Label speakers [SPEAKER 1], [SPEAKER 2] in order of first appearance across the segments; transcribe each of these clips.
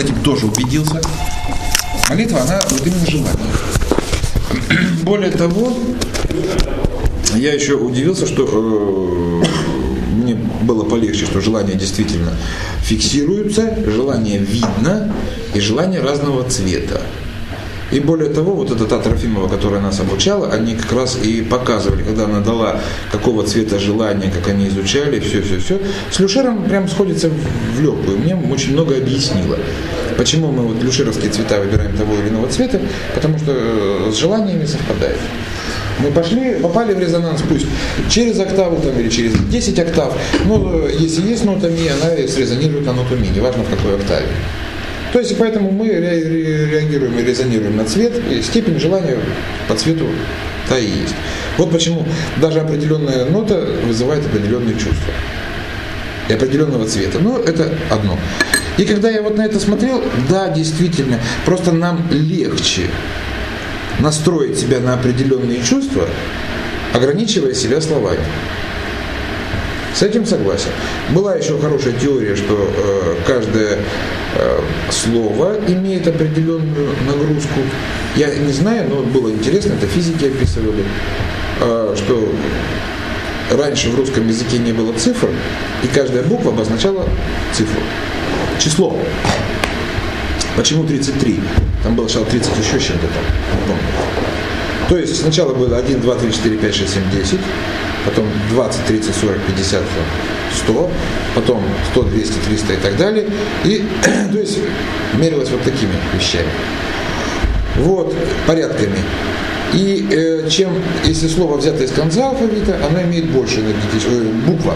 [SPEAKER 1] этим тоже убедился. Молитва, она вот именно желание. Более того, я еще удивился, что э, мне было полегче, что желания действительно фиксируются, желание видно и желание разного цвета. И более того, вот эта та Трофимова, которая нас обучала, они как раз и показывали, когда она дала какого цвета желания, как они изучали, все-все-все. С Люшером прям сходится в легкую. Мне очень много объяснило. Почему мы вот люшеровские цвета выбираем того или иного цвета? Потому что э, с желаниями совпадает. Мы пошли, попали в резонанс, пусть через октаву там, или через 10 октав, но э, если есть нота ми, она срезонирует на ноту ми, неважно в какой октаве. То есть поэтому мы реагируем и резонируем на цвет, и степень желания по цвету та и есть. Вот почему даже определенная нота вызывает определенные чувства. И определенного цвета. Но это одно. И когда я вот на это смотрел, да, действительно, просто нам легче настроить себя на определенные чувства, ограничивая себя словами. С этим согласен. Была еще хорошая теория, что э, каждое э, слово имеет определенную нагрузку. Я не знаю, но было интересно, это физики описывали, э, что раньше в русском языке не было цифр, и каждая буква обозначала цифру. Число. Почему 33? Там было сначала 30 еще чем-то там. То есть сначала было 1, 2, 3, 4, 5, 6, 7, 10, потом 20, 30, 40, 50, 100, потом 100, 200, 300 и так далее. И, то есть, мерилось вот такими вещами. Вот, порядками. И э, чем, если слово взято из конца алфавита, оно имеет больше энергетическую, э, буква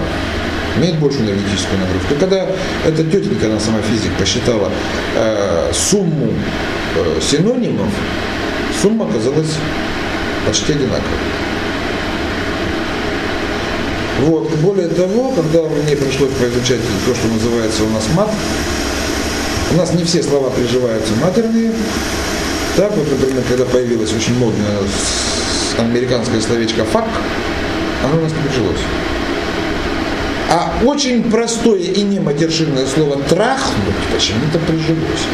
[SPEAKER 1] имеет большую энергетическую нагрузку. Когда эта тетенька, она сама физик, посчитала э, сумму э, синонимов, сумма оказалась почти одинаковой. Вот. Более того, когда мне пришлось поизучать то, что называется у нас мат, у нас не все слова приживаются матерные. Так вот, например, когда появилась очень модная американское словечко «фак», оно у нас не прижилось. А очень простое и не матершинное слово «трахнуть» почему-то прижилось.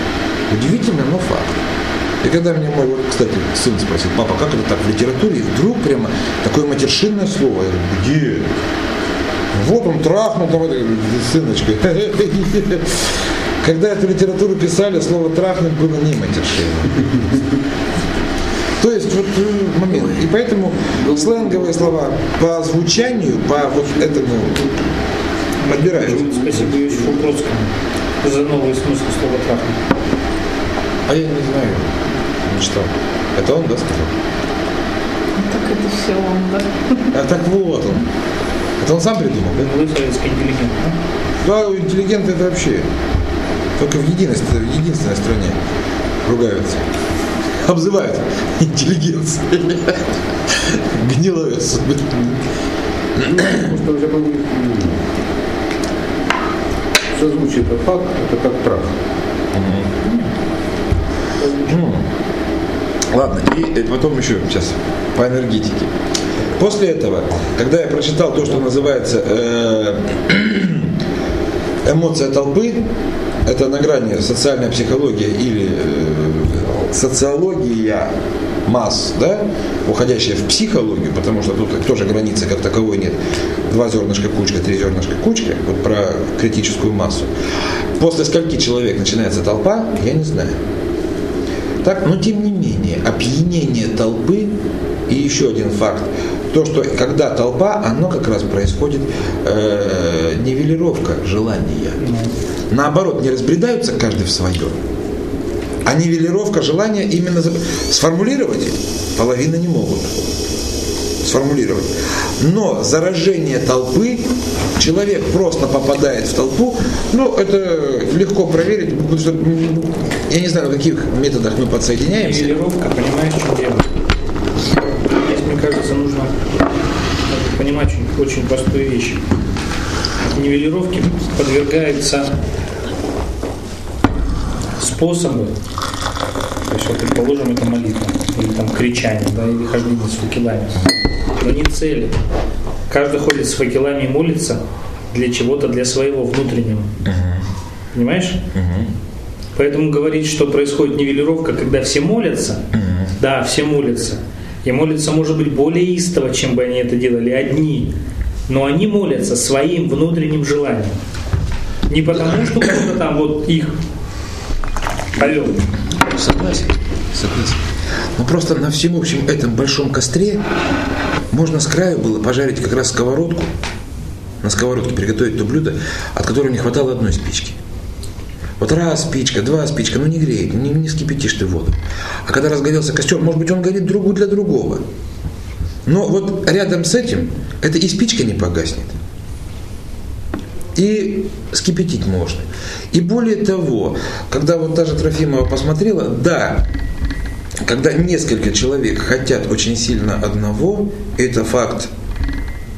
[SPEAKER 1] Удивительно, но факт. И когда меня мой, вот, кстати, сын спросил, папа, как это так в литературе? И вдруг прямо такое матершинное слово. Я говорю, где? Вот он трахнул, это, сыночка. Когда эту литературу писали, слово трахнуть было не матершинным. То есть вот э, момент. И поэтому сленговые слова по звучанию, по вот этому подбираются.
[SPEAKER 2] Спасибо Юсифу Бродскому за новый смысл слова трахнуть.
[SPEAKER 1] А я не знаю. Ну что? Это он, да, сказал?
[SPEAKER 3] Так это все он, да?
[SPEAKER 1] А так вот он. Это он сам придумал, да?
[SPEAKER 2] Вы советский интеллигент,
[SPEAKER 1] да? Да, интеллигент это вообще. Только в, единости, в единственной стране ругаются. Обзывают интеллигенцией. Гнилое
[SPEAKER 4] что уже созвучие это факт, это как прах.
[SPEAKER 1] Ладно, и потом еще сейчас по энергетике. После этого, когда я прочитал то, что называется э, эмоция толпы, это на грани социальная психология или э, социология масс, да, уходящая в психологию, потому что тут тоже границы как таковой нет. Два зернышка кучка, три зернышка кучка, вот про критическую массу. После скольки человек начинается толпа, я не знаю. Так, но тем не менее, опьянение толпы и еще один факт, то, что когда толпа, оно как раз происходит э, нивелировка желания. Наоборот, не разбредаются каждый в свое, а нивелировка желания именно сформулировать половина не могут сформулировать. Но заражение толпы, человек просто попадает в толпу, ну, это легко проверить, потому что я не знаю, на каких методах мы подсоединяемся.
[SPEAKER 2] Нивелировка, понимаешь, что дело? Здесь, мне кажется, нужно понимать очень, очень простую вещь. Нивелировке подвергается способы, то есть вот, предположим, это молитва, или там кричание, да, или хождение с факелами но не цели. Каждый ходит с факелами и молится для чего-то, для своего внутреннего. Uh-huh. Понимаешь? Uh-huh. Поэтому говорить, что происходит нивелировка, когда все молятся, да, все молятся. И молятся, может быть, более истово, чем бы они это делали одни. Но они молятся своим внутренним желанием. Не потому, что кто-то там вот их повел.
[SPEAKER 1] Согласен, согласен. Но просто на всем общем этом большом костре можно с краю было пожарить как раз сковородку, на сковородке приготовить то блюдо, от которого не хватало одной спички. Вот раз спичка, два спичка, ну не греет, не, не скипятишь ты воду. А когда разгорелся костер, может быть, он горит другу для другого. Но вот рядом с этим, это и спичка не погаснет. И скипятить можно. И более того, когда вот та же Трофимова посмотрела, да, когда несколько человек хотят очень сильно одного, это факт,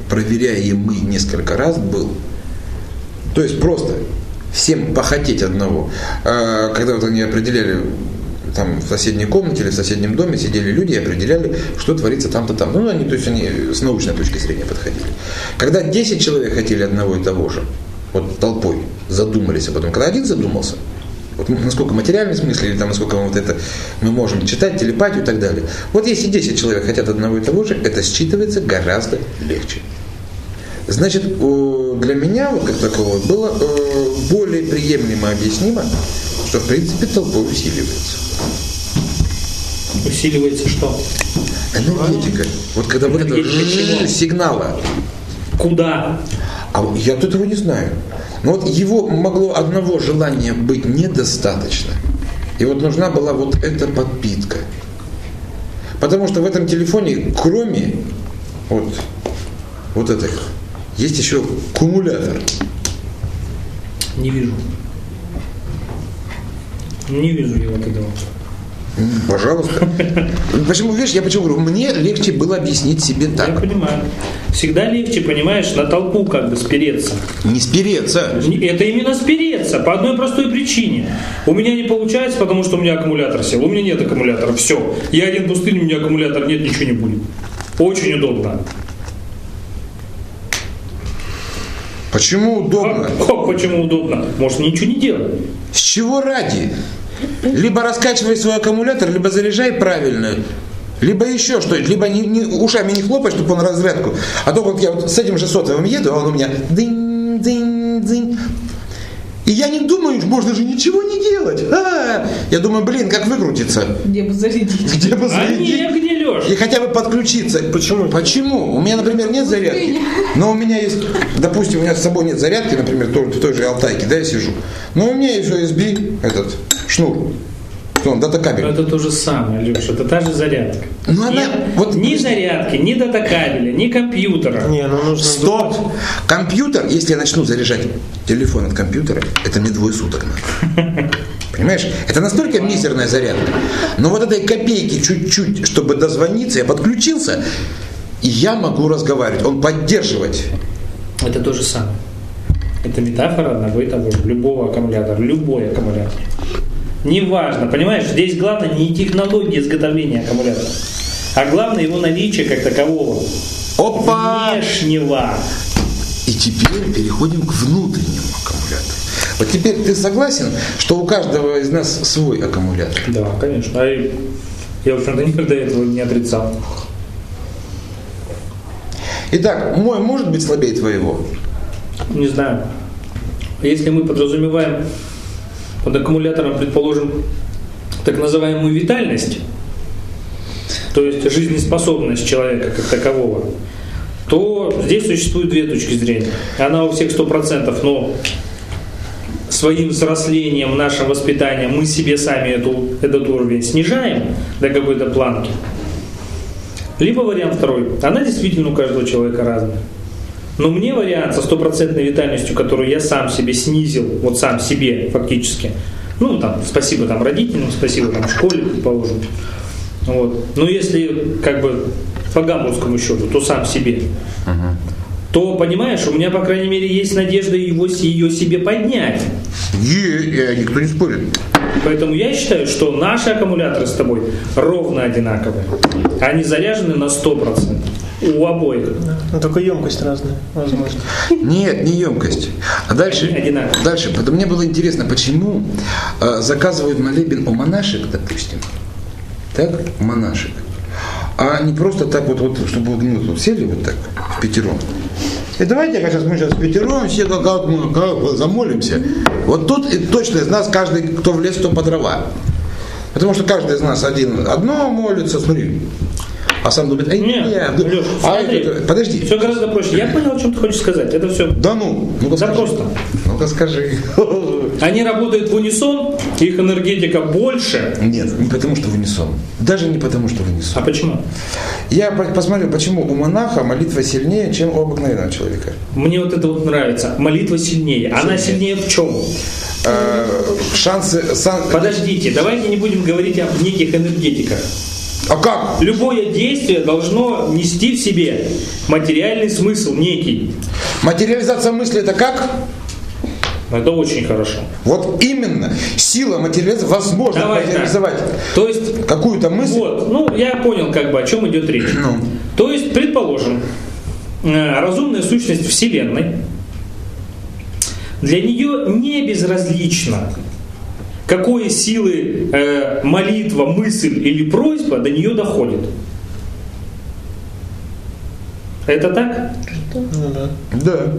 [SPEAKER 1] проверяемый несколько раз был. То есть просто всем похотеть одного. А, Когда вот они определяли там в соседней комнате или в соседнем доме сидели люди и определяли, что творится там-то там. Ну, они, то есть они с научной точки зрения подходили. Когда 10 человек хотели одного и того же, вот толпой задумались об этом, когда один задумался, вот насколько материальный смысл, или там насколько вот это мы можем читать, телепатию и так далее. Вот если 10 человек хотят одного и того же, это считывается гораздо легче. Значит, для меня вот как такового было э, более приемлемо объяснимо, что в принципе толпой усиливается.
[SPEAKER 2] Усиливается что?
[SPEAKER 1] Энергетика. Вот когда вот это сигнала.
[SPEAKER 2] Куда?
[SPEAKER 1] А я тут его не знаю. Но вот его могло одного желания быть недостаточно. И вот нужна была вот эта подпитка. Потому что в этом телефоне, кроме вот, вот этих, есть еще кумулятор.
[SPEAKER 2] Не вижу. Не вижу я вот этого.
[SPEAKER 1] Пожалуйста. Почему, видишь, я почему говорю, мне легче было объяснить себе
[SPEAKER 2] Я
[SPEAKER 1] так.
[SPEAKER 2] понимаю. Всегда легче, понимаешь, на толпу как бы спереться.
[SPEAKER 1] Не спереться.
[SPEAKER 2] Это именно спереться, по одной простой причине. У меня не получается, потому что у меня аккумулятор сел. У меня нет аккумулятора, все. Я один пустынь, у меня аккумулятор нет, ничего не будет. Очень удобно.
[SPEAKER 1] Почему удобно?
[SPEAKER 2] О, почему удобно? Может, ничего не делать.
[SPEAKER 1] С чего ради? Либо раскачивай свой аккумулятор, либо заряжай правильно. Либо еще что либо не, не- ушами не хлопай, чтобы он разрядку. А то вот я вот с этим же сотовым еду, а он у меня дынь, дынь, дынь. И я не думаю, можно же ничего не делать. А, я думаю, блин, как выкрутиться?
[SPEAKER 3] Где бы зарядить?
[SPEAKER 1] Где бы
[SPEAKER 2] А
[SPEAKER 1] зарядить?
[SPEAKER 2] негде, Леш.
[SPEAKER 1] И хотя бы подключиться. Почему? Почему? У меня, например, нет зарядки. Но у меня есть, допустим, у меня с собой нет зарядки, например, то- в той же Алтайке, да, я сижу. Но у меня есть USB, этот, шнур. Он, дата-кабель.
[SPEAKER 2] Это то же самое, Леш, это та же зарядка.
[SPEAKER 1] Ну, она-
[SPEAKER 2] Нет
[SPEAKER 1] вот-
[SPEAKER 2] ни зарядки, ни датакабеля, ни компьютера.
[SPEAKER 5] Не, ну нужно
[SPEAKER 1] Стоп! Компьютер, если я начну заряжать телефон от компьютера, это мне двое суток надо. Понимаешь? Это настолько мизерная зарядка. Но вот этой копейки чуть-чуть, чтобы дозвониться, я подключился, и я могу разговаривать. Он поддерживать.
[SPEAKER 2] Это то же самое. Это метафора одного и того же. Любого аккумулятора. Любой аккумулятор. Неважно, понимаешь, здесь главное не технология изготовления аккумулятора, а главное его наличие как такового.
[SPEAKER 1] Опа!
[SPEAKER 2] Внешнего.
[SPEAKER 1] И теперь переходим к внутреннему аккумулятору. Вот теперь ты согласен, что у каждого из нас свой аккумулятор?
[SPEAKER 2] Да, конечно. А я, в общем-то, никогда этого не отрицал.
[SPEAKER 1] Итак, мой может быть слабее твоего?
[SPEAKER 2] Не знаю. Если мы подразумеваем под аккумулятором, предположим, так называемую витальность, то есть жизнеспособность человека как такового, то здесь существует две точки зрения. Она у всех 100%, но своим взрослением, нашим воспитанием мы себе сами эту, этот уровень снижаем до какой-то планки. Либо вариант второй. Она действительно у каждого человека разная. Но мне вариант со стопроцентной витальностью, которую я сам себе снизил, вот сам себе фактически, ну там, спасибо там родителям, спасибо там школе, предположим. Вот. Но если как бы по гамбургскому счету, то сам себе. То, понимаешь, у меня, по крайней мере, есть надежда его, ее себе поднять.
[SPEAKER 1] Е, э, никто не спорит.
[SPEAKER 2] Поэтому я считаю, что наши аккумуляторы с тобой ровно одинаковые. Они заряжены на 100%. У обоих.
[SPEAKER 5] Ну, только емкость разная, возможно.
[SPEAKER 1] Нет, не емкость. А дальше,
[SPEAKER 2] Они одинаковые.
[SPEAKER 1] дальше. Потом мне было интересно, почему э, заказывают молебен у монашек, допустим. Так, у монашек. А не просто так вот, вот чтобы вот, мы тут сели вот так, в пятером. И давайте сейчас мы сейчас пятером все как, как, мы, как замолимся. Вот тут и точно из нас каждый, кто в лес, то по дрова. Потому что каждый из нас один одно молится, смотри. А сам думает, эй,
[SPEAKER 2] Нет,
[SPEAKER 1] нет,
[SPEAKER 2] Леш,
[SPEAKER 1] а
[SPEAKER 2] смотри,
[SPEAKER 1] это- подожди.
[SPEAKER 2] Все гораздо проще. Я понял, о чем ты хочешь сказать. Это все.
[SPEAKER 1] Да ну, ну-ка
[SPEAKER 2] Да
[SPEAKER 1] скажи.
[SPEAKER 2] просто.
[SPEAKER 1] Ну-ка скажи.
[SPEAKER 2] Они работают в унисон, их энергетика больше.
[SPEAKER 1] Нет, не потому что в унисон. Даже не потому что в
[SPEAKER 2] А
[SPEAKER 1] унисон.
[SPEAKER 2] почему?
[SPEAKER 1] Я по- посмотрел, почему у монаха молитва сильнее, чем у обыкновенного человека.
[SPEAKER 2] Мне вот это вот нравится. Молитва сильнее. Она сильнее в чем?
[SPEAKER 1] Э, шансы... сан-
[SPEAKER 2] Подождите, давайте не будем говорить о неких энергетиках.
[SPEAKER 1] А как?
[SPEAKER 2] Любое действие должно нести в себе материальный смысл некий.
[SPEAKER 1] Материализация мысли это как?
[SPEAKER 2] Это очень хорошо.
[SPEAKER 1] Вот именно. Сила материализации возможно
[SPEAKER 2] Давай так.
[SPEAKER 1] материализовать
[SPEAKER 2] То есть,
[SPEAKER 1] какую-то мысль.
[SPEAKER 2] вот, ну, я понял, как бы, о чем идет речь.
[SPEAKER 1] Ну.
[SPEAKER 2] То есть, предположим, э, разумная сущность Вселенной, для нее не безразлично, какой силы э, молитва, мысль или просьба до нее доходит. Это так?
[SPEAKER 5] Да.
[SPEAKER 1] Да.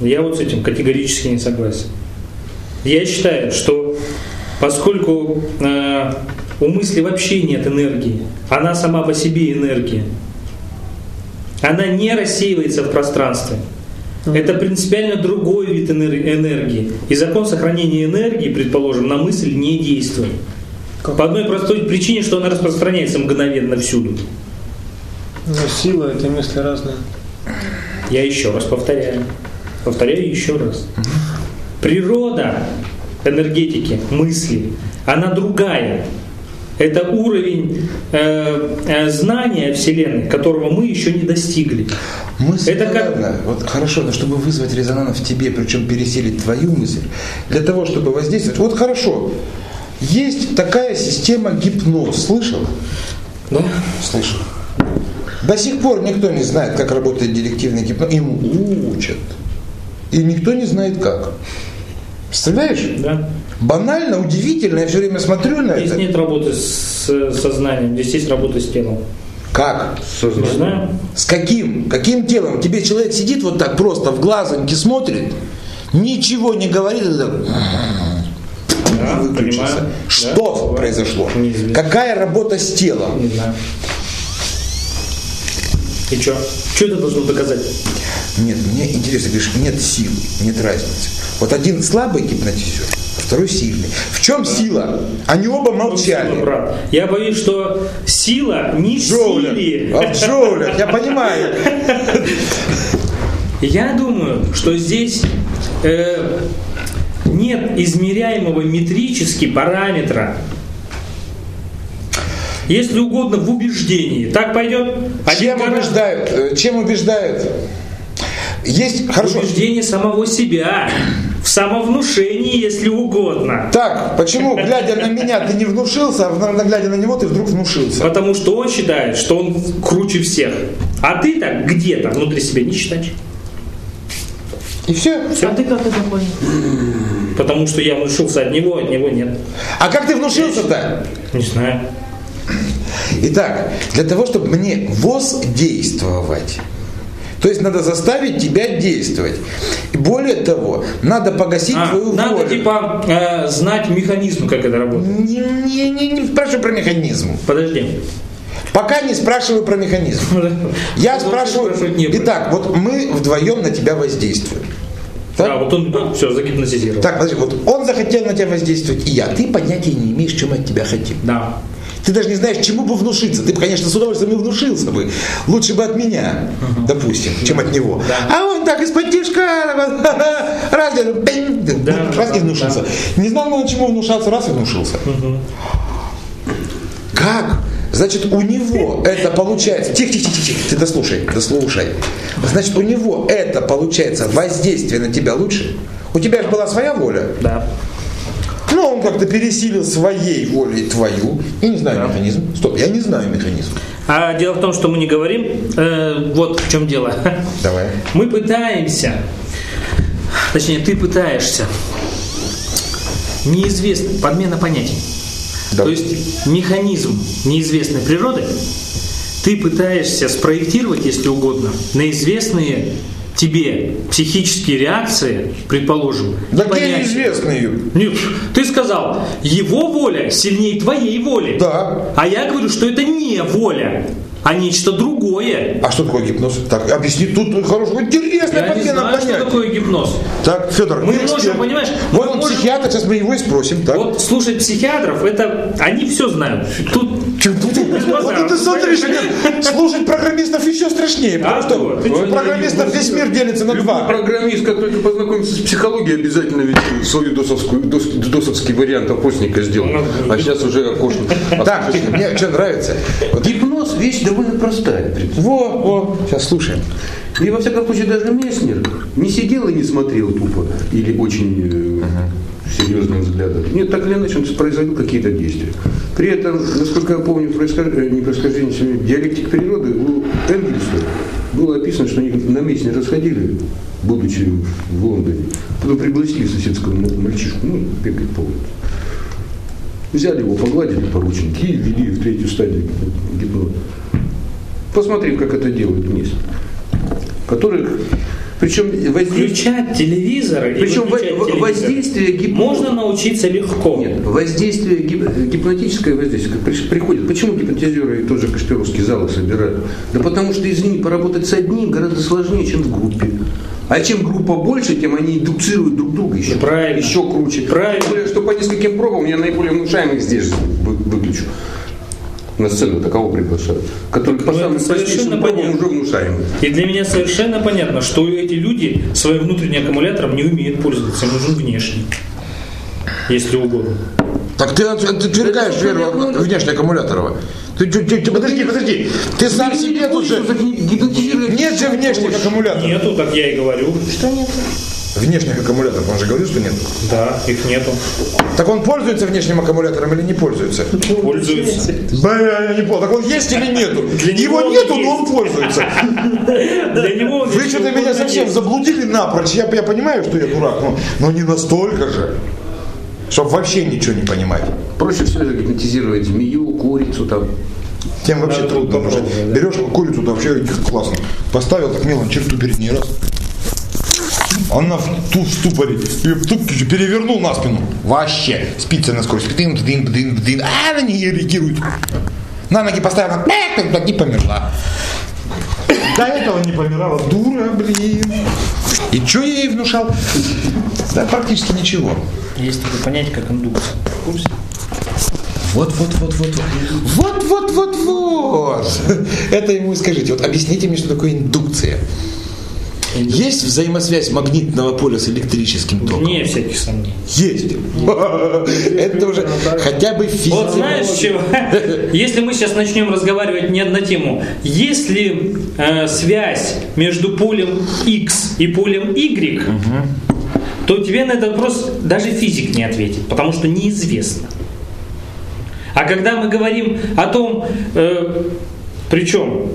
[SPEAKER 2] Я вот с этим категорически не согласен. Я считаю, что поскольку э, у мысли вообще нет энергии, она сама по себе энергия, она не рассеивается в пространстве. Это принципиально другой вид энер- энергии. И закон сохранения энергии, предположим, на мысль не действует. По одной простой причине, что она распространяется мгновенно всюду.
[SPEAKER 5] Но сила это мысли разные.
[SPEAKER 2] Я еще раз повторяю. Повторяю еще раз. Природа энергетики, мысли, она другая. Это уровень э, э, знания Вселенной, которого мы еще не достигли.
[SPEAKER 1] Мысль,
[SPEAKER 2] Это как-
[SPEAKER 1] ладно, вот хорошо, но чтобы вызвать резонанс в тебе, причем переселить твою мысль, для того, чтобы воздействовать, вот хорошо, есть такая система гипноз, слышал?
[SPEAKER 2] Да?
[SPEAKER 1] Слышал. До сих пор никто не знает, как работает директивный гипноз. Им учат. И никто не знает как. Представляешь?
[SPEAKER 2] Да.
[SPEAKER 1] Банально, удивительно, я все время смотрю на
[SPEAKER 2] Здесь
[SPEAKER 1] это.
[SPEAKER 2] нет работы с сознанием, здесь есть работа с телом.
[SPEAKER 1] Как?
[SPEAKER 2] Не знаю.
[SPEAKER 1] С каким? Каким телом? Тебе человек сидит вот так просто в глазоньки смотрит, ничего не говорит, и так,
[SPEAKER 2] Да,
[SPEAKER 1] выключился.
[SPEAKER 2] понимаю.
[SPEAKER 1] Что
[SPEAKER 2] Да,
[SPEAKER 1] произошло?
[SPEAKER 2] Неизвестно.
[SPEAKER 1] Какая работа с телом?
[SPEAKER 2] Не знаю. И что? Что это должно доказать?
[SPEAKER 1] Нет, мне интересно, говоришь, нет силы, нет разницы. Вот один слабый гипнотизер, второй сильный. В чем сила? Они оба
[SPEAKER 2] Сила,
[SPEAKER 1] молчали.
[SPEAKER 2] брат. Я боюсь, что сила не в силе.
[SPEAKER 1] А в джоулях, я понимаю.
[SPEAKER 2] Я думаю, что здесь э, нет измеряемого метрически параметра. Если угодно, в убеждении. Так пойдет?
[SPEAKER 1] Чем убеждают? Э, Чем убеждают? Есть, хорошо.
[SPEAKER 2] Убеждение самого себя. В самовнушении, если угодно.
[SPEAKER 1] Так, почему, глядя на меня, ты не внушился, а глядя на него, ты вдруг внушился?
[SPEAKER 2] Потому что он считает, что он круче всех. А ты так где-то внутри себя не считаешь.
[SPEAKER 1] И все.
[SPEAKER 3] А ты как это понял?
[SPEAKER 2] Потому что я внушился от него, от него нет.
[SPEAKER 1] А как ты внушился-то?
[SPEAKER 2] Не знаю.
[SPEAKER 1] Итак, для того, чтобы мне воздействовать, то есть надо заставить тебя действовать. И более того, надо погасить
[SPEAKER 2] А,
[SPEAKER 1] твою
[SPEAKER 2] надо
[SPEAKER 1] волю.
[SPEAKER 2] типа э, знать механизм, как это работает.
[SPEAKER 1] Не, не, не, не спрашивай про механизм.
[SPEAKER 2] Подожди.
[SPEAKER 1] Пока не спрашиваю про механизм. Я спрашиваю. Итак, вот мы вдвоем на тебя воздействуем. Так?
[SPEAKER 2] Да, вот он все загипнотизировал.
[SPEAKER 1] Так, подожди, вот он захотел на тебя воздействовать, и я. Ты понятия не имеешь, чем от тебя хотим.
[SPEAKER 2] Да.
[SPEAKER 1] Ты даже не знаешь, чему бы внушиться. Ты бы, конечно, с удовольствием и внушился бы. Лучше бы от меня, допустим, чем от него. А он так из-под тишка, раз, раз и внушился. Не знал, на чему внушаться, раз и внушился. Как? Значит, у него это получается... Тихо, тихо, тихо, тихо, ты дослушай, дослушай. Значит, у него это получается воздействие на тебя лучше. У тебя же была своя воля.
[SPEAKER 2] Да.
[SPEAKER 1] Он как-то пересилил своей волей твою. Я не знаю механизм. Стоп, я не знаю механизм.
[SPEAKER 2] А дело в том, что мы не говорим. э, вот в чем дело.
[SPEAKER 1] Давай.
[SPEAKER 2] Мы пытаемся, точнее, ты пытаешься, неизвестно, подмена понятий.
[SPEAKER 1] Да.
[SPEAKER 2] То есть механизм неизвестной природы ты пытаешься спроектировать, если угодно, на известные тебе психические реакции, предположим.
[SPEAKER 1] Да
[SPEAKER 2] понятия.
[SPEAKER 1] где известный?
[SPEAKER 2] Нет, ты сказал, его воля сильнее твоей воли.
[SPEAKER 1] Да.
[SPEAKER 2] А я говорю, что это не воля, а нечто другое.
[SPEAKER 1] А что такое гипноз? Так, объясни, тут хорошая, интересная
[SPEAKER 2] Я не знаю, что такое гипноз.
[SPEAKER 1] Так, Федор,
[SPEAKER 2] Мы
[SPEAKER 1] ты
[SPEAKER 2] можем,
[SPEAKER 1] эксперт.
[SPEAKER 2] понимаешь,
[SPEAKER 1] Вот
[SPEAKER 2] мы
[SPEAKER 1] он
[SPEAKER 2] можем-
[SPEAKER 1] психиатр, сейчас мы его и спросим. Так.
[SPEAKER 2] Вот слушать психиатров, это они все знают. Тут
[SPEAKER 1] ты- Вот это смотришь, слушать программистов еще страшнее, потому
[SPEAKER 2] А
[SPEAKER 1] что программистов весь мир делится на два.
[SPEAKER 4] программист, как только познакомится с психологией, обязательно ведь свою досовский вариант опросника сделал. А сейчас уже окошник.
[SPEAKER 1] Так, мне что нравится.
[SPEAKER 4] Гипноз – вещь довольно простая.
[SPEAKER 1] во, во, сейчас слушаем.
[SPEAKER 4] И во всяком случае даже Месснер не сидел и не смотрел тупо или очень э, серьезным взглядом. Нет, так или иначе он производил какие-то действия. При этом, насколько я помню, происхож- э, не происхождение, диалектик природы у Энгельса было описано, что они на Мессне расходили, будучи в Лондоне. Потом пригласили соседского мальчишку, ну, бегать по улице. Взяли его, погладили порученики и ввели в третью стадию гипноза. Посмотрим, как это делают вместе. Которых, причем воздействие,
[SPEAKER 2] включать телевизор и
[SPEAKER 4] причем
[SPEAKER 2] телевизор
[SPEAKER 4] воздействие гипноза.
[SPEAKER 2] можно научиться легко.
[SPEAKER 4] Нет, воздействие, гип- гипнотическое воздействие приходит. Почему гипнотизеры и тот же Кашпировский залы собирают? Да потому что, извини, поработать с одним гораздо сложнее, чем в группе. А чем группа больше, тем они индуцируют друг друга еще,
[SPEAKER 2] Ну, правильно.
[SPEAKER 4] еще круче.
[SPEAKER 2] Правильно.
[SPEAKER 4] Тем более, что по нескольким пробам я наиболее внушаемых здесь вы- выключу. На сцену такого приглашают. Который по
[SPEAKER 2] Ну,
[SPEAKER 4] самым
[SPEAKER 2] совершенно понятно.
[SPEAKER 4] уже внушаемый.
[SPEAKER 2] И для меня совершенно понятно, что эти люди своим внутренним аккумулятором не умеют пользоваться, им нужен внешний. Если угодно.
[SPEAKER 1] Так ты, от- ты отвергаешь веру внешне аккумуляторова. Ты, ты- ты- ты- подожди, подожди. Ты сам себе тут же... Нет же внешних аккумуляторов.
[SPEAKER 2] Нету, так я и говорю. Что нет?
[SPEAKER 1] Внешних аккумуляторов, он же говорил, что нет.
[SPEAKER 2] Да, их нету.
[SPEAKER 1] Так он пользуется внешним аккумулятором или не пользуется?
[SPEAKER 2] Пользуются.
[SPEAKER 1] Бля, я не понял. Так он есть или нету?
[SPEAKER 2] Для
[SPEAKER 1] Его нету,
[SPEAKER 2] есть.
[SPEAKER 1] но он пользуется.
[SPEAKER 2] Для него он
[SPEAKER 1] Вы что-то меня совсем заблудили напрочь. Я, я понимаю, что я дурак, но, но не настолько же. Чтобы вообще ничего не понимать.
[SPEAKER 4] Проще всего гипнотизировать змею, курицу там.
[SPEAKER 1] Тем вообще
[SPEAKER 2] Надо
[SPEAKER 1] трудно. Потому что
[SPEAKER 2] попробовать, да.
[SPEAKER 1] берешь курицу, да вообще классно. Поставил так мелом черту перед ней раз. Она в, ту, в ступоре. И туп, перевернул на спину. Вообще. Спица на скорость. Дын, дын, дын, дын. А она не реагирует. На ноги поставил. она так, и померла. До этого не помирала. Дура, блин. И что я ей внушал? Да практически ничего.
[SPEAKER 2] Есть такое понятие, как индукция. В курсе?
[SPEAKER 1] Вот, вот, вот, вот, вот. Вот, вот, вот, вот. Это ему и скажите. Вот объясните мне, что такое индукция. Есть взаимосвязь магнитного поля с электрическим током?
[SPEAKER 2] Вне всяких сомнений.
[SPEAKER 1] Есть. Это уже хотя бы
[SPEAKER 2] Вот
[SPEAKER 1] физика.
[SPEAKER 2] знаешь чего? Если мы сейчас начнем разговаривать не на тему, есть ли э, связь между полем X и полем Y, то тебе на этот вопрос даже физик не ответит, потому что неизвестно. А когда мы говорим о том, э, причем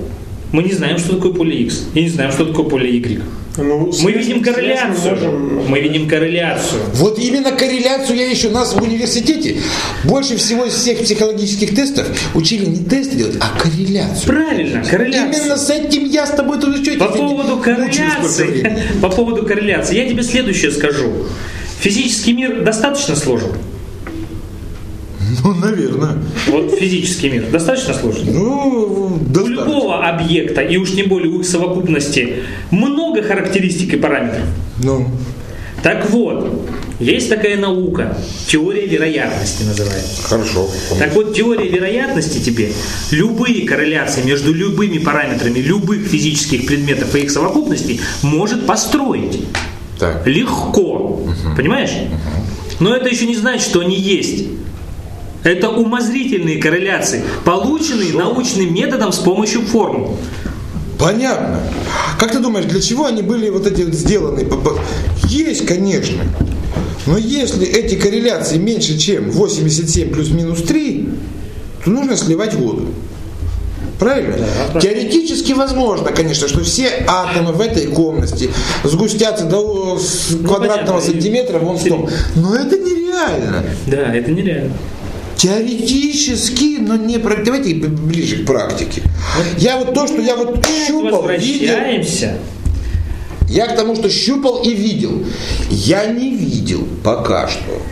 [SPEAKER 2] мы не знаем, что такое поле X, и не знаем, что такое поле Y.
[SPEAKER 5] Ну,
[SPEAKER 2] Мы видим корреляцию.
[SPEAKER 5] мы можем-
[SPEAKER 2] Мы видим корреляцию.
[SPEAKER 1] Вот именно корреляцию я еще нас в университете больше всего из всех психологических тестов учили не тесты делать, а корреляцию.
[SPEAKER 2] Правильно, корреляцию.
[SPEAKER 1] Именно с этим я с тобой тут что
[SPEAKER 2] По поводу корреляции, по поводу корреляции, я тебе следующее скажу. Физический мир достаточно сложен.
[SPEAKER 1] Ну, наверное.
[SPEAKER 2] Вот физический мир достаточно сложен.
[SPEAKER 1] Ну,
[SPEAKER 2] У
[SPEAKER 1] достаточно.
[SPEAKER 2] любого объекта, и уж тем более у их совокупности, много характеристик и параметров.
[SPEAKER 1] Ну,
[SPEAKER 2] Так вот, есть такая наука, теория вероятности называется.
[SPEAKER 1] хорошо.
[SPEAKER 2] Так вот, теория вероятности тебе любые корреляции между любыми параметрами любых физических предметов и их совокупностей может построить.
[SPEAKER 1] Так.
[SPEAKER 2] Легко. Понимаешь? Но это еще не значит, что они есть. Это умозрительные корреляции, полученные научным методом с помощью формул.
[SPEAKER 1] Понятно. Как ты думаешь, для чего они были вот эти сделаны? Есть, конечно. Но если эти корреляции меньше, чем 87 плюс-минус 3, то нужно сливать воду. Правильно? Теоретически возможно, конечно, что все атомы в этой комнате сгустятся до с квадратного
[SPEAKER 2] понятно.
[SPEAKER 1] сантиметра вон в том. Но это нереально.
[SPEAKER 2] Да, это нереально.
[SPEAKER 1] Теоретически, но не прак- Давайте ближе к практике. Я вот то, что я вот щупал, видел, я к тому, что щупал и видел. Я не видел пока что.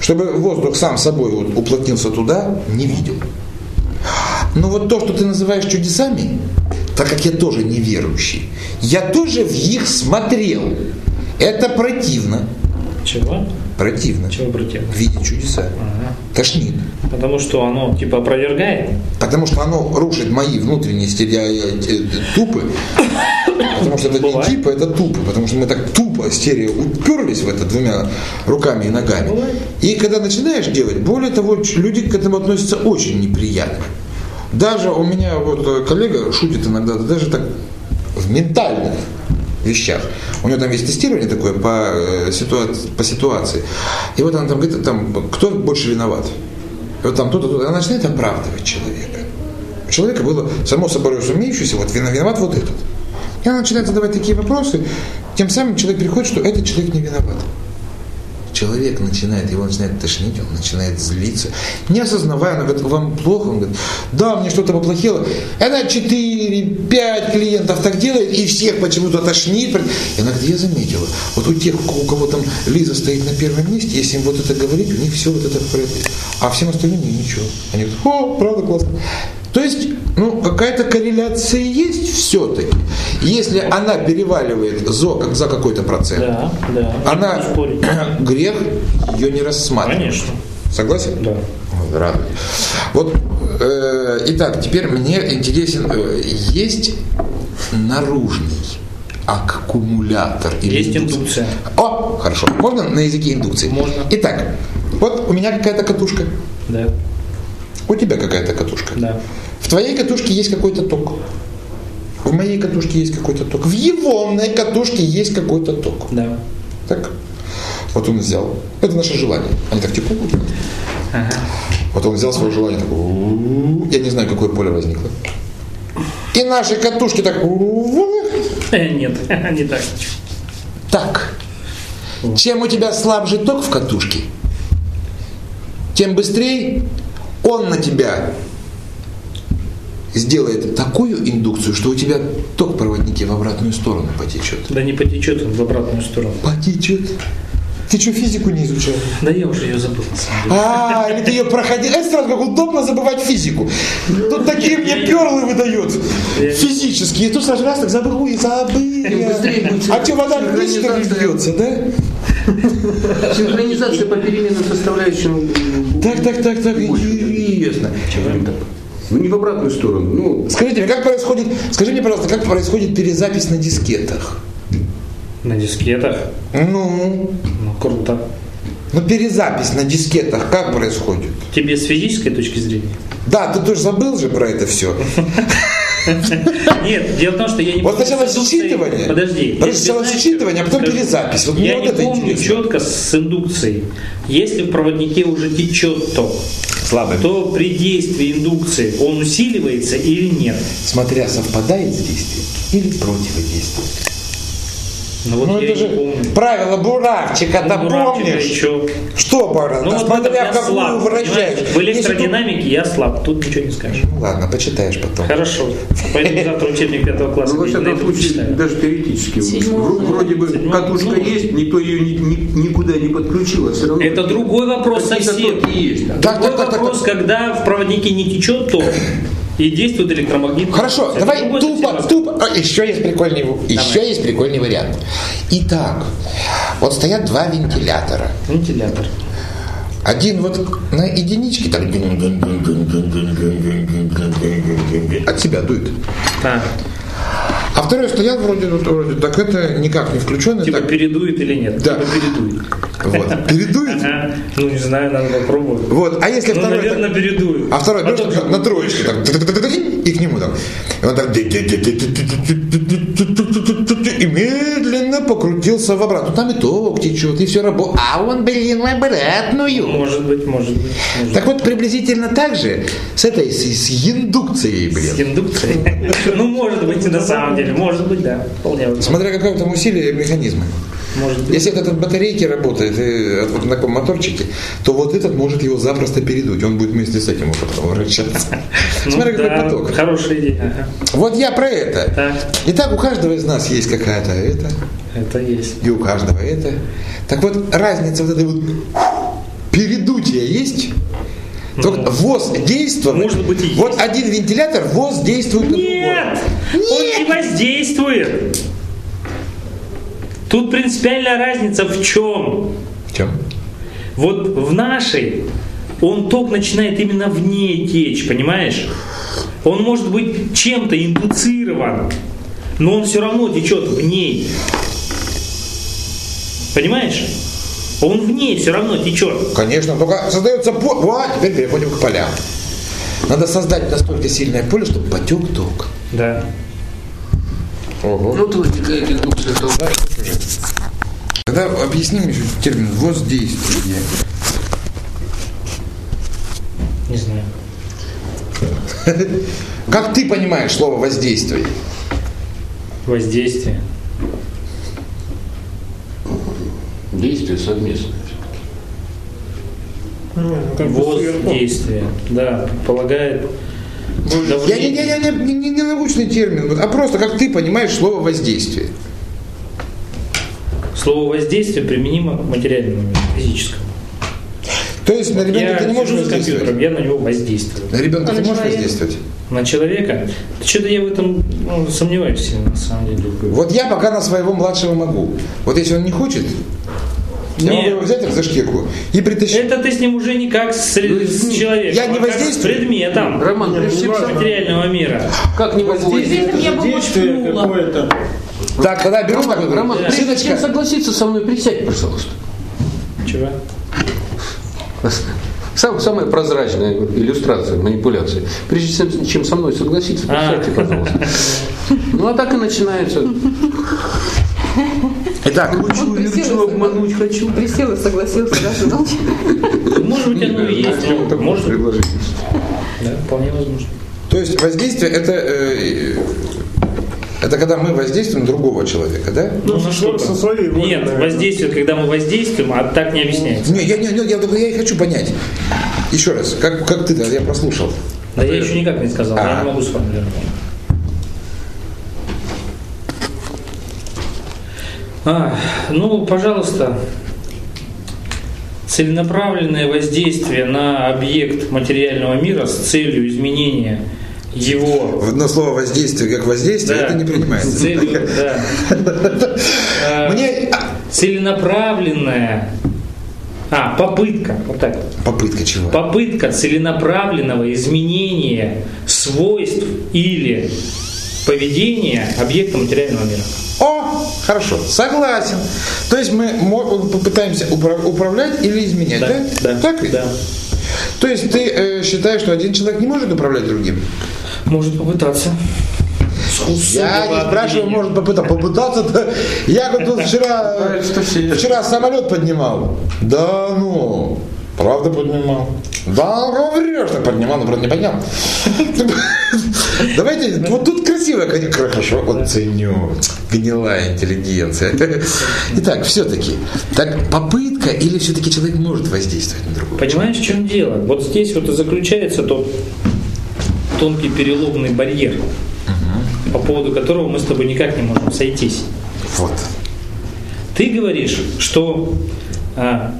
[SPEAKER 1] Чтобы воздух сам собой вот уплотнился туда, не видел. Но вот то, что ты называешь чудесами, так как я тоже неверующий, я тоже в них смотрел. Это противно.
[SPEAKER 2] Чего?
[SPEAKER 1] Противно.
[SPEAKER 2] Чего против?
[SPEAKER 1] Видеть чудеса.
[SPEAKER 2] Ага.
[SPEAKER 1] Тошнит.
[SPEAKER 2] Потому что оно типа опровергает.
[SPEAKER 1] Потому что оно рушит мои внутренние стереотипы. Потому что это не
[SPEAKER 2] Бывает.
[SPEAKER 1] типы, это тупы. Потому что мы так тупо стерео уперлись в это двумя руками и ногами.
[SPEAKER 2] Бывает.
[SPEAKER 1] И когда начинаешь делать, более того, люди к этому относятся очень неприятно. Даже у меня вот э, коллега шутит иногда, да даже так в ментальных вещах. У него там есть тестирование такое по, э, ситуации, по ситуации. И вот он там говорит, там, кто больше виноват? И вот там то-то, то-то. Она начинает оправдывать человека. У человека было само собой разумеющееся, вот виноват вот этот. И она начинает задавать такие вопросы, тем самым человек приходит, что этот человек не виноват. Человек начинает, его начинает тошнить, он начинает злиться, не осознавая, он говорит, вам плохо, он говорит, да, мне что-то поплохело. Она 4-5 клиентов так делает, и всех почему-то тошнит. И она говорит, я заметила, вот у тех, у кого там Лиза стоит на первом месте, если им вот это говорить, у них все вот это порядке. А всем остальным ничего. Они говорят, о, правда классно. То есть, ну, какая-то корреляция есть все-таки. Если она переваливает за, как за какой-то процент,
[SPEAKER 2] Да, да.
[SPEAKER 1] она грех ее не рассматривать.
[SPEAKER 2] Конечно.
[SPEAKER 1] Согласен?
[SPEAKER 2] Да.
[SPEAKER 1] Радует. Вот, э, итак, теперь мне интересен, э, есть наружный аккумулятор или
[SPEAKER 2] Есть индукция.
[SPEAKER 1] О, хорошо. Можно на языке индукции?
[SPEAKER 2] Можно.
[SPEAKER 1] Итак, вот у меня какая-то катушка,
[SPEAKER 2] Да.
[SPEAKER 1] У тебя какая-то катушка.
[SPEAKER 2] Да.
[SPEAKER 1] В твоей катушке есть какой-то ток. В моей катушке есть какой-то ток. В егонной катушке есть какой-то ток.
[SPEAKER 2] Да.
[SPEAKER 1] Так? Вот он взял. Это наше желание. Они так текут.
[SPEAKER 2] Ага.
[SPEAKER 1] Вот он взял свое желание, так, я не знаю, какое поле возникло. И наши катушки так.
[SPEAKER 2] Э, Нет, не так.
[SPEAKER 1] так. Чем у тебя слабже ток в катушке, тем быстрее он на тебя сделает такую индукцию, что у тебя ток в проводнике в обратную сторону потечет.
[SPEAKER 2] Да не потечет он в обратную сторону.
[SPEAKER 1] Потечет. Ты что, физику не изучал?
[SPEAKER 2] Да я уже ее забыл.
[SPEAKER 1] А, или ты ее проходил. Это сразу как удобно забывать физику. Тут такие мне перлы выдает. Физические. И тут сразу раз так забыл и забыл. А что, вода
[SPEAKER 4] синхронизация.
[SPEAKER 1] льется, да?
[SPEAKER 4] Синхронизация по переменным составляющим.
[SPEAKER 1] Так, так, так, так. Интересно.
[SPEAKER 4] Ну не в обратную сторону. Ну,
[SPEAKER 1] Скажите мне, как происходит, скажи мне, пожалуйста, как происходит перезапись на дискетах?
[SPEAKER 2] На дискетах.
[SPEAKER 1] Ну,
[SPEAKER 2] Ну, круто.
[SPEAKER 1] ну перезапись на дискетах как происходит?
[SPEAKER 2] Тебе с физической точки зрения?
[SPEAKER 1] Да, ты тоже забыл же про это все.
[SPEAKER 2] Нет, дело в том, что я не
[SPEAKER 1] Вот сначала считывание.
[SPEAKER 2] Подожди.
[SPEAKER 1] Сначала считывание, а потом перезапись. Вот мне
[SPEAKER 2] я
[SPEAKER 1] вот
[SPEAKER 2] не
[SPEAKER 1] это
[SPEAKER 2] помню
[SPEAKER 1] интересно.
[SPEAKER 2] четко с индукцией. Если в проводнике уже течет ток,
[SPEAKER 1] Слабый.
[SPEAKER 2] то при действии индукции он усиливается или нет?
[SPEAKER 1] Смотря совпадает с действием или противодействует.
[SPEAKER 2] Ну вот
[SPEAKER 1] Ну это же
[SPEAKER 2] помню.
[SPEAKER 1] правило Буравчика,
[SPEAKER 2] Ну,
[SPEAKER 1] да
[SPEAKER 2] Буравчика
[SPEAKER 1] помнишь?
[SPEAKER 2] еще.
[SPEAKER 1] Что, Баран?
[SPEAKER 2] Ну,
[SPEAKER 1] да
[SPEAKER 2] вот
[SPEAKER 1] смотря
[SPEAKER 2] я
[SPEAKER 1] в какую
[SPEAKER 2] слаб,
[SPEAKER 1] вращаешь.
[SPEAKER 2] В
[SPEAKER 1] Если
[SPEAKER 2] электродинамике я слаб, тут ничего не скажешь.
[SPEAKER 1] Ну, ладно, почитаешь потом.
[SPEAKER 2] Хорошо. Пойду завтра учебник пятого класса.
[SPEAKER 4] ну, во всяком случае, даже теоретически. Вроде бы катушка есть, никто ее ни- ни- никуда не подключил, а все равно.
[SPEAKER 2] Это другой вопрос совсем.
[SPEAKER 4] есть.
[SPEAKER 2] Другой вопрос, когда в проводнике не течет ток и действует электромагнитный.
[SPEAKER 1] Хорошо,
[SPEAKER 2] Это
[SPEAKER 1] давай тупо, тупо. А, еще есть прикольный, еще есть прикольный вариант. Итак, вот стоят два вентилятора.
[SPEAKER 2] Вентилятор.
[SPEAKER 1] Один вот на единичке так от себя дует.
[SPEAKER 2] Так.
[SPEAKER 1] А второй стоял вроде, вот, вроде так это никак не включенный.
[SPEAKER 2] Типа
[SPEAKER 1] так,
[SPEAKER 2] передует или нет?
[SPEAKER 1] Да.
[SPEAKER 2] Типа передует.
[SPEAKER 1] вот, передует.
[SPEAKER 2] Ага. Ну, не знаю, надо попробовать.
[SPEAKER 1] Вот, а если
[SPEAKER 2] Ну,
[SPEAKER 1] второй...
[SPEAKER 2] наверное,
[SPEAKER 1] так-
[SPEAKER 2] передует.
[SPEAKER 1] А второй берешь так на троечке так, и к нему там. И он так и медленно покрутился в обратно. Там и ток течет, и все работает. А он, блин, в обратную.
[SPEAKER 2] Может быть, может быть. может
[SPEAKER 1] Так вот, приблизительно так же с этой, с, с индукцией,
[SPEAKER 2] быть. С
[SPEAKER 1] блин.
[SPEAKER 2] индукцией. Ну, может быть, на самом деле. Может быть, да. Вполне.
[SPEAKER 1] Смотря какое там усилие механизма.
[SPEAKER 2] Может быть.
[SPEAKER 1] Если этот от батарейки работает, и от- вот на таком моторчике, то вот этот может его запросто передуть. Он будет вместе с этим потом вращаться.
[SPEAKER 2] Ну
[SPEAKER 1] Смотри, какой
[SPEAKER 2] да,
[SPEAKER 1] поток.
[SPEAKER 2] Хорошая идея. Ага.
[SPEAKER 1] Вот я про это.
[SPEAKER 2] Так.
[SPEAKER 1] Итак, у каждого из нас есть какая-то это,
[SPEAKER 2] Это есть.
[SPEAKER 1] и у каждого это. Так вот, разница вот этой вот передутия есть? Только ВОЗ действует.
[SPEAKER 2] Ну, Может быть, и есть.
[SPEAKER 1] Вот один вентилятор, ВОЗ действует
[SPEAKER 2] Нет! Он не воздействует. Тут принципиальная разница в чем?
[SPEAKER 1] В чем?
[SPEAKER 2] Вот в нашей он ток начинает именно в ней течь, понимаешь? Он может быть чем-то индуцирован, но он все равно течет в ней. Понимаешь? Он в ней все равно течет.
[SPEAKER 1] Конечно, только создается поле. Вот, теперь переходим к полям. Надо создать настолько сильное поле, чтобы потек ток.
[SPEAKER 2] Да.
[SPEAKER 1] Ого.
[SPEAKER 4] Ну, то возникает индукция тока.
[SPEAKER 1] Тогда объясним еще термин воздействие.
[SPEAKER 2] Не знаю.
[SPEAKER 1] Как ты понимаешь слово воздействие?
[SPEAKER 2] Воздействие.
[SPEAKER 4] Действие совместное.
[SPEAKER 5] Ну, как.
[SPEAKER 2] Воздействие. Да, полагает.
[SPEAKER 1] Я не, не, не, не, не- не научный термин, а просто как ты понимаешь слово воздействие.
[SPEAKER 2] Слово воздействие применимо к материальному миру, физическому.
[SPEAKER 1] То есть на ребенка
[SPEAKER 2] Я
[SPEAKER 1] ты не можешь
[SPEAKER 2] компьютером,
[SPEAKER 1] воздействовать?
[SPEAKER 2] я на него воздействую.
[SPEAKER 1] На ребенка
[SPEAKER 3] А
[SPEAKER 1] ты
[SPEAKER 3] на
[SPEAKER 1] можешь
[SPEAKER 3] человека?
[SPEAKER 1] воздействовать?
[SPEAKER 2] На человека? Что-то я в этом ну, сомневаюсь на самом деле.
[SPEAKER 1] Вот я пока на своего младшего могу. Вот если он не хочет, я
[SPEAKER 2] Нет.
[SPEAKER 1] могу его взять за шкирку и притащить.
[SPEAKER 2] Это ты с ним уже не как с, с человеком,
[SPEAKER 1] Я не
[SPEAKER 2] а как с предметом
[SPEAKER 4] Роман,
[SPEAKER 5] ну,
[SPEAKER 2] материального мира.
[SPEAKER 4] как не воздействие?
[SPEAKER 5] Действие какое-то.
[SPEAKER 1] Так, тогда беру
[SPEAKER 4] Роман,
[SPEAKER 1] такой,
[SPEAKER 4] Роман, прежде чем согласиться со мной, присядь, пожалуйста.
[SPEAKER 2] Чего?
[SPEAKER 4] Сам, самая прозрачная иллюстрация манипуляции. Прежде чем, чем со мной согласиться,
[SPEAKER 2] А.
[SPEAKER 4] присядьте, пожалуйста. Ну а так и начинается.
[SPEAKER 1] Итак,
[SPEAKER 4] Хочу,
[SPEAKER 3] присела,
[SPEAKER 4] обмануть хочу.
[SPEAKER 3] Присел и согласился, молчит.
[SPEAKER 2] Может быть, оно и есть.
[SPEAKER 4] Ну,
[SPEAKER 2] Может,
[SPEAKER 4] предложить.
[SPEAKER 2] да, вполне возможно.
[SPEAKER 1] то есть воздействие это, э, это когда мы воздействуем другого человека, да?
[SPEAKER 5] Ну, со-
[SPEAKER 2] что-то.
[SPEAKER 5] со своей волей,
[SPEAKER 2] Нет,
[SPEAKER 5] наверное.
[SPEAKER 2] воздействие, когда мы воздействуем, а так не объясняется.
[SPEAKER 1] Не, я, не, не, я, я и хочу понять. Еще раз, как, как ты, я прослушал.
[SPEAKER 2] Да я еще никак не сказал, я
[SPEAKER 1] А.
[SPEAKER 2] не могу сформулировать. А, ну, пожалуйста, целенаправленное воздействие на объект материального мира с целью изменения его
[SPEAKER 1] Но слово воздействие как воздействие,
[SPEAKER 2] Да.
[SPEAKER 1] это не
[SPEAKER 2] с
[SPEAKER 1] принимается.
[SPEAKER 2] целью, да. А,
[SPEAKER 1] Мне
[SPEAKER 2] целенаправленная а, попытка, вот так.
[SPEAKER 1] попытка чего?
[SPEAKER 2] Попытка целенаправленного изменения свойств или поведения объекта материального мира.
[SPEAKER 1] Хорошо, согласен. То есть мы попытаемся упра- управлять или изменять, да?
[SPEAKER 2] да,
[SPEAKER 1] Так ведь?
[SPEAKER 2] да.
[SPEAKER 1] То есть ты э, считаешь, что один человек не может управлять другим?
[SPEAKER 2] Может попытаться.
[SPEAKER 1] Я не спрашиваю, может попытаться. Попытаться-то. Я вот тут вчера, вчера самолет поднимал. Да ну, правда поднимал. Да, ну врешь, так поднимал, но правда не поднял. Давайте, вот тут красиво, хорошо, вот ценю. Гнилая интеллигенция. Итак, все-таки, так попытка или все-таки человек может воздействовать на другого?
[SPEAKER 2] Понимаешь, в чем дело? Вот здесь вот и заключается тот тонкий переломный барьер, по поводу которого мы с тобой никак не можем сойтись.
[SPEAKER 1] Вот.
[SPEAKER 2] Ты говоришь, что а,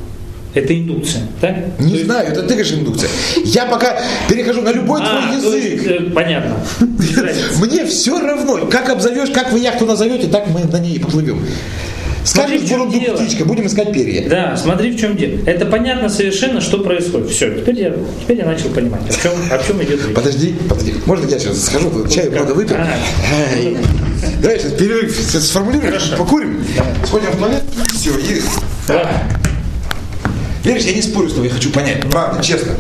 [SPEAKER 2] это индукция, так?
[SPEAKER 1] Не
[SPEAKER 2] То есть-
[SPEAKER 1] знаю, это ты говоришь индукция. Я пока перехожу на любой
[SPEAKER 2] А,
[SPEAKER 1] твой
[SPEAKER 2] то есть,
[SPEAKER 1] язык.
[SPEAKER 2] э, понятно.
[SPEAKER 1] Мне все равно, как обзовешь, как вы яхту назовете, так мы на ней поплывем. Скажешь
[SPEAKER 2] дело.
[SPEAKER 1] птичка, будем искать перья.
[SPEAKER 2] Да, смотри, в чем дело. Это понятно совершенно, что происходит. Все, теперь я, теперь я начал понимать, о чем, о чем идет речь.
[SPEAKER 1] Подожди, подожди. Можно я сейчас схожу, тут чаю?
[SPEAKER 2] А.
[SPEAKER 1] Ай. Давай сейчас перерыв сформулируем, покурим, сходим в туалет, все, и...
[SPEAKER 2] Ладно.
[SPEAKER 1] Веришь, я не спорю с тобой, я хочу понять, правда, честно.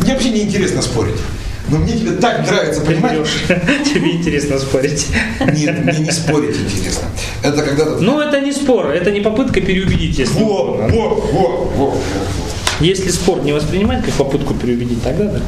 [SPEAKER 1] Мне вообще не интересно спорить. Но мне тебе так нравится, понимаешь?
[SPEAKER 2] Тебе интересно спорить.
[SPEAKER 1] Нет, мне не спорить интересно. Это когда ты...
[SPEAKER 2] Ну, это не спор, это не попытка переубедить, если
[SPEAKER 1] Во,
[SPEAKER 2] угодно.
[SPEAKER 1] во, во, во.
[SPEAKER 2] Если спор не воспринимать как попытку переубедить, тогда да.